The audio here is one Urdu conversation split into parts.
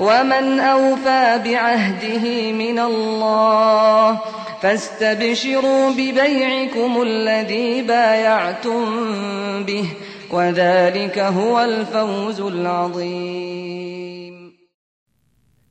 ومن أوفى بعهده من الله فاستبشروا ببيعكم الذي بايعتم به وذلك هو الفوز العظيم.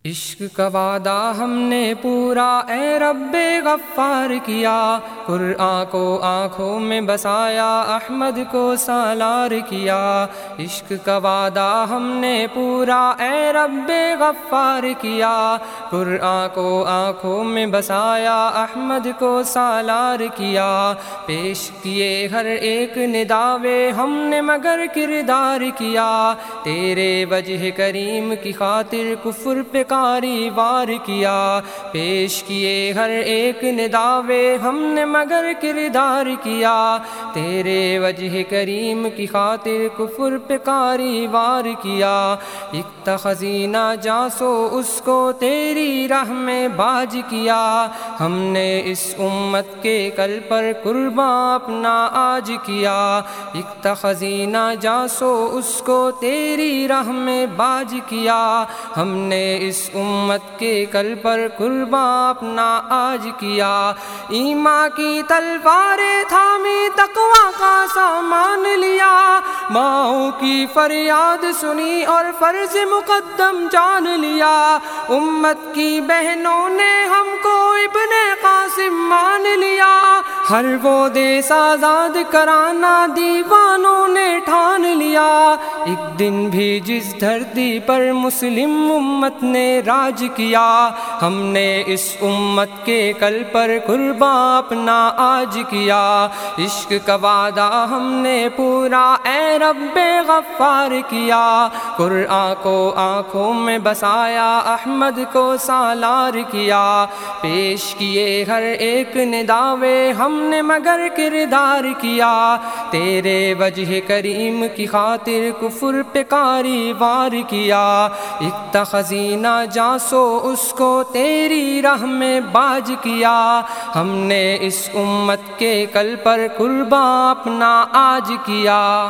عشق کا وعدہ ہم نے پورا اے رب غفار کیا قرآن کو آنکھوں میں بسایا، احمد کو سالار کیا۔ عشق کا وعدہ ہم نے پورا، اے رب غفار کیا۔ قرآن کو آنکھوں میں بسایا، احمد کو سالار کیا۔ پیش کیے ہر ایک نداوے ہم نے مگر کردار کیا۔ تیرے وجہ کریم کی خاطر کفر پہ کاری وار کیا۔ پیش کیے ہر ایک نداوے ہم نے مگر کردار کیا۔ تیرے وجہ کریم کی خاطر کفر پہ کاری وار کیا۔ ایک خزینہ جاسو، اس کو تیری راہ میں باج کیا۔ ہم نے اس امت کے کل پر قرباں اپنا آج کیا۔ ایک خزینہ جاسو، اس کو تیری راہ میں باج کیا۔ ہم نے اس اس امت کے کل پر قرباں اپنا آج کیا۔ ایما کی تلوار تھامی تقوا کا سامان لیا۔ ماؤں کی فریاد سنی اور فرض مقدم جان لیا۔ امت کی بہنوں نے ہم کو ابن قاسم مان لیا۔ ہر وہ دیس آزاد کرانا دیوانوں نے ٹھان لیا۔ ایک دن بھی جس دھرتی پر مسلم امت نے راج کیا، ہم نے اس امت کے کل پر قربا اپنا آج کیا۔ عشق کا وعدہ ہم نے پورا اے رب غفار کیا۔ قرآن کو آنکھوں میں بسایا، احمد کو سالار کیا۔ پیش کیے ہر ایک نداوے ہم نے مگر کردار کیا۔ تیرے وجہ کریم کی خاطر کفر پہ کاری وار کیا۔ ایک خزینہ جاسو، اس کو تیری راہ میں باج کیا۔ ہم نے اس امت کے کل پر قربا اپنا آج کیا۔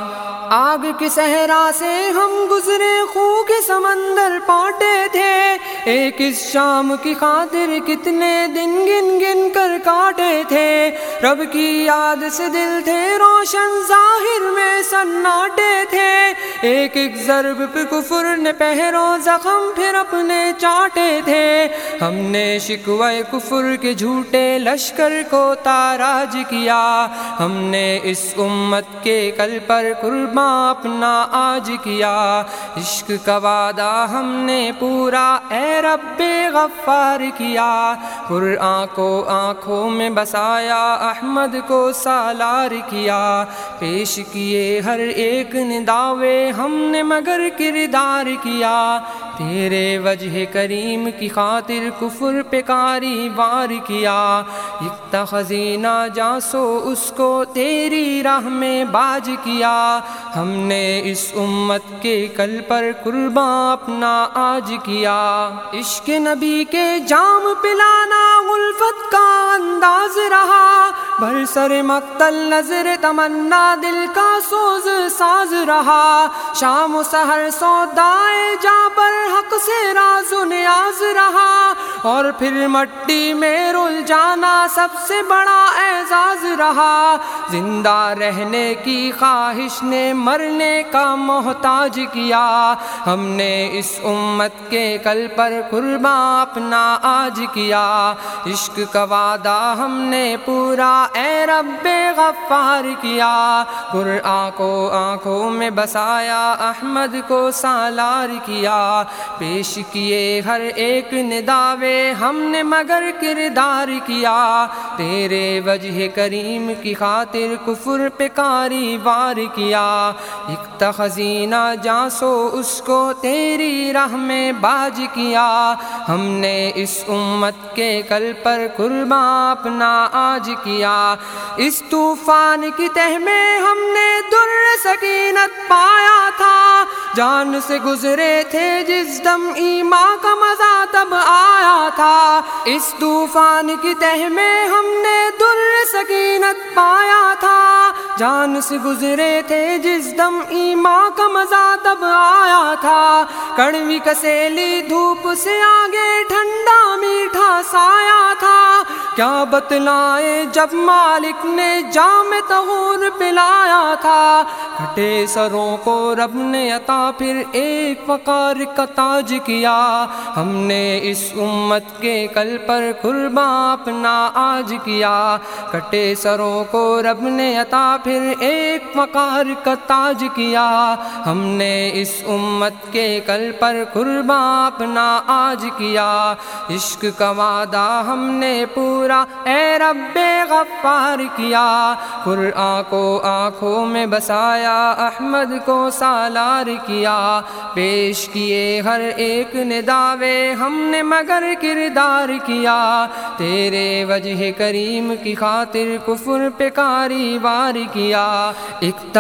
آگ کی صحرا سے ہم گزرے خو کے سمندر پاٹے تھے۔ ایک اس شام کی خاطر کتنے دن گن گن کر کاٹے تھے۔ رب کی یاد سے دل تھے روشن، ظاہر میں سناٹے تھے۔ ایک ایک ضرب پہ کفر نے پہرو زخم پھر اپنے چاٹے تھے۔ ہم نے شکوائے کفر کے جھوٹے لشکر کو تاراج کیا۔ ہم نے اس امت کے کل پر قربان ماں اپنا آج کیا۔ عشق کا وعدہ ہم نے پورا اے رب غفار کیا۔ قرآن کو آنکھوں میں بسایا، احمد کو سالار کیا۔ پیش کیے ہر ایک نداوے ہم نے مگر کردار کیا۔ تیرے وجہ کریم کی خاطر کفر پہ کاری وار کیا۔ اکتا خزینہ جاسو اس کو تیری راہ میں باج کیا۔ ہم نے اس امت کے کل پر قرباں اپنا آج کیا۔ عشق نبی کے جام پلانا غلفت کا انداز رہا۔ بھر سر مقتل نظر تمنا دل کا سوز ساز رہا۔ شام و سہر سودائے جا پر سے راز و نیاز رہا اور پھر مٹی میں رل جانا سب سے بڑا اعزاز رہا۔ زندہ رہنے کی خواہش نے مرنے کا محتاج کیا۔ ہم نے اس امت کے کل پر قربا اپنا آج کیا۔ عشق کا وعدہ ہم نے پورا اے رب غفار کیا۔ قرآن کو آنکھوں میں بسایا، احمد کو سالار کیا۔ پیش کیے، ہر ایک نداوے ہم نے مگر کردار کیا۔ تیرے وجہ کریم کی خاطر کفر پہ کاری وار کیا۔ ایک تخزینہ جانسو اس کو تیری راہ میں باج کیا۔ ہم نے اس امت کے کل پر قرباں اپنا آج کیا۔ اس طوفان کی تہ میں ہم نے در سکینت پایا تھا۔ جان سے گزرے تھے جس دم ایما کا مزہ تب آیا تھا۔ اس طوفان کی تہ میں ہم نے در سکینت پایا تھا۔ جان سے گزرے تھے جس دم ایما کا مزہ تب آیا تھا۔ کڑوی کسیلی دھوپ سے آگے ٹھنڈا میٹھا سایا تھا۔ کیا بتلائے جب مالک نے جام تغور پلایا تھا۔ کھٹے سروں کو رب نے عطا پھر ایک وقار کا تاج کیا۔ ہم نے اس امت کے کل پر قرباں اپنا آج کیا۔ کٹے سروں کو رب نے عطا پھر ایک وقار کا تاج کیا۔ ہم نے اس امت کے کل پر قرباں اپنا آج کیا۔ عشق کا وعدہ ہم نے پورا۔ اے رب غفار کیا، قرآن کو آنکھوں میں بسایا، احمد کو سالار کیا۔ پیش کیے ہر ایک نے دعوے، ہم نے مگر کردار کیا۔ تیرے وجہ کریم کی خاطر کفر پہ کاری وار کیا۔ ایک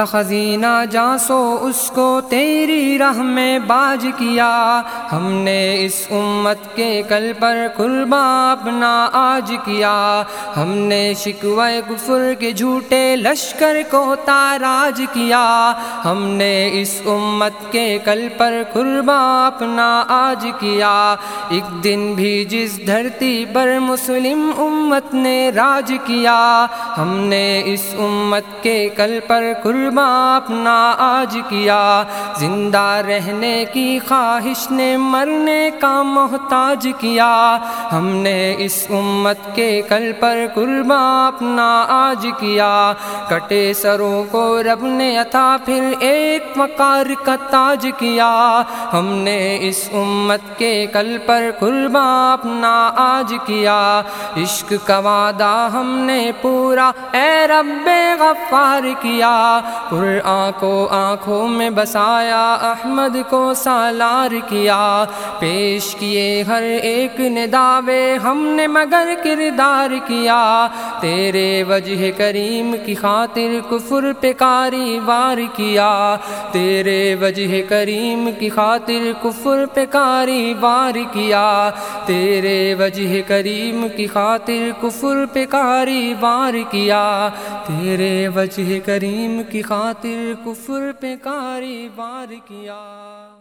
جانسو اس کو تیری راہ میں باج کیا۔ ہم نے اس امت کے کل پر قرباں اپنا آج کیا۔ ہم نے شکوہ کفر کے جھوٹے لشکر کو تاراج کیا۔ ہم نے اس امت کے کل پر قرباں اپنا آج کیا۔ ایک دن بھی جس دھرتی پر مسلم امت نے راج کیا۔ ہم نے اس امت کے کل پر قرباں اپنا آج کیا۔ زندہ رہنے کی خواہش نے مرنے کا محتاج کیا۔ ہم نے اس امت کے کل پر قرباں اپنا آج کیا۔ کٹے سروں کو رب نے عطا، پھر ایک مکار کا تاج کیا۔ ہم نے اس امت کے کل پر قرباں اپنا آج کیا۔ عشق کا وعدہ ہم نے پورا، اے رب غفار کیا۔ قرآن کو آنکھوں میں بسایا، احمد کو سالار کیا۔ پیش کیے ہر ایک نے دعوے ہم نے مگر کردار کیا۔ تیرے وجہ کریم کی خاطر کفر پہ کاری وار کیا۔ تیرے وجہ کریم کی خاطر کفر پہ کاری وار کیا۔ تیرے وجہ کریم کی خاطر کفر پہ کاری وار کیا۔ تیرے وجہ کریم کی خاطر کفر پہ کاری وار کیا۔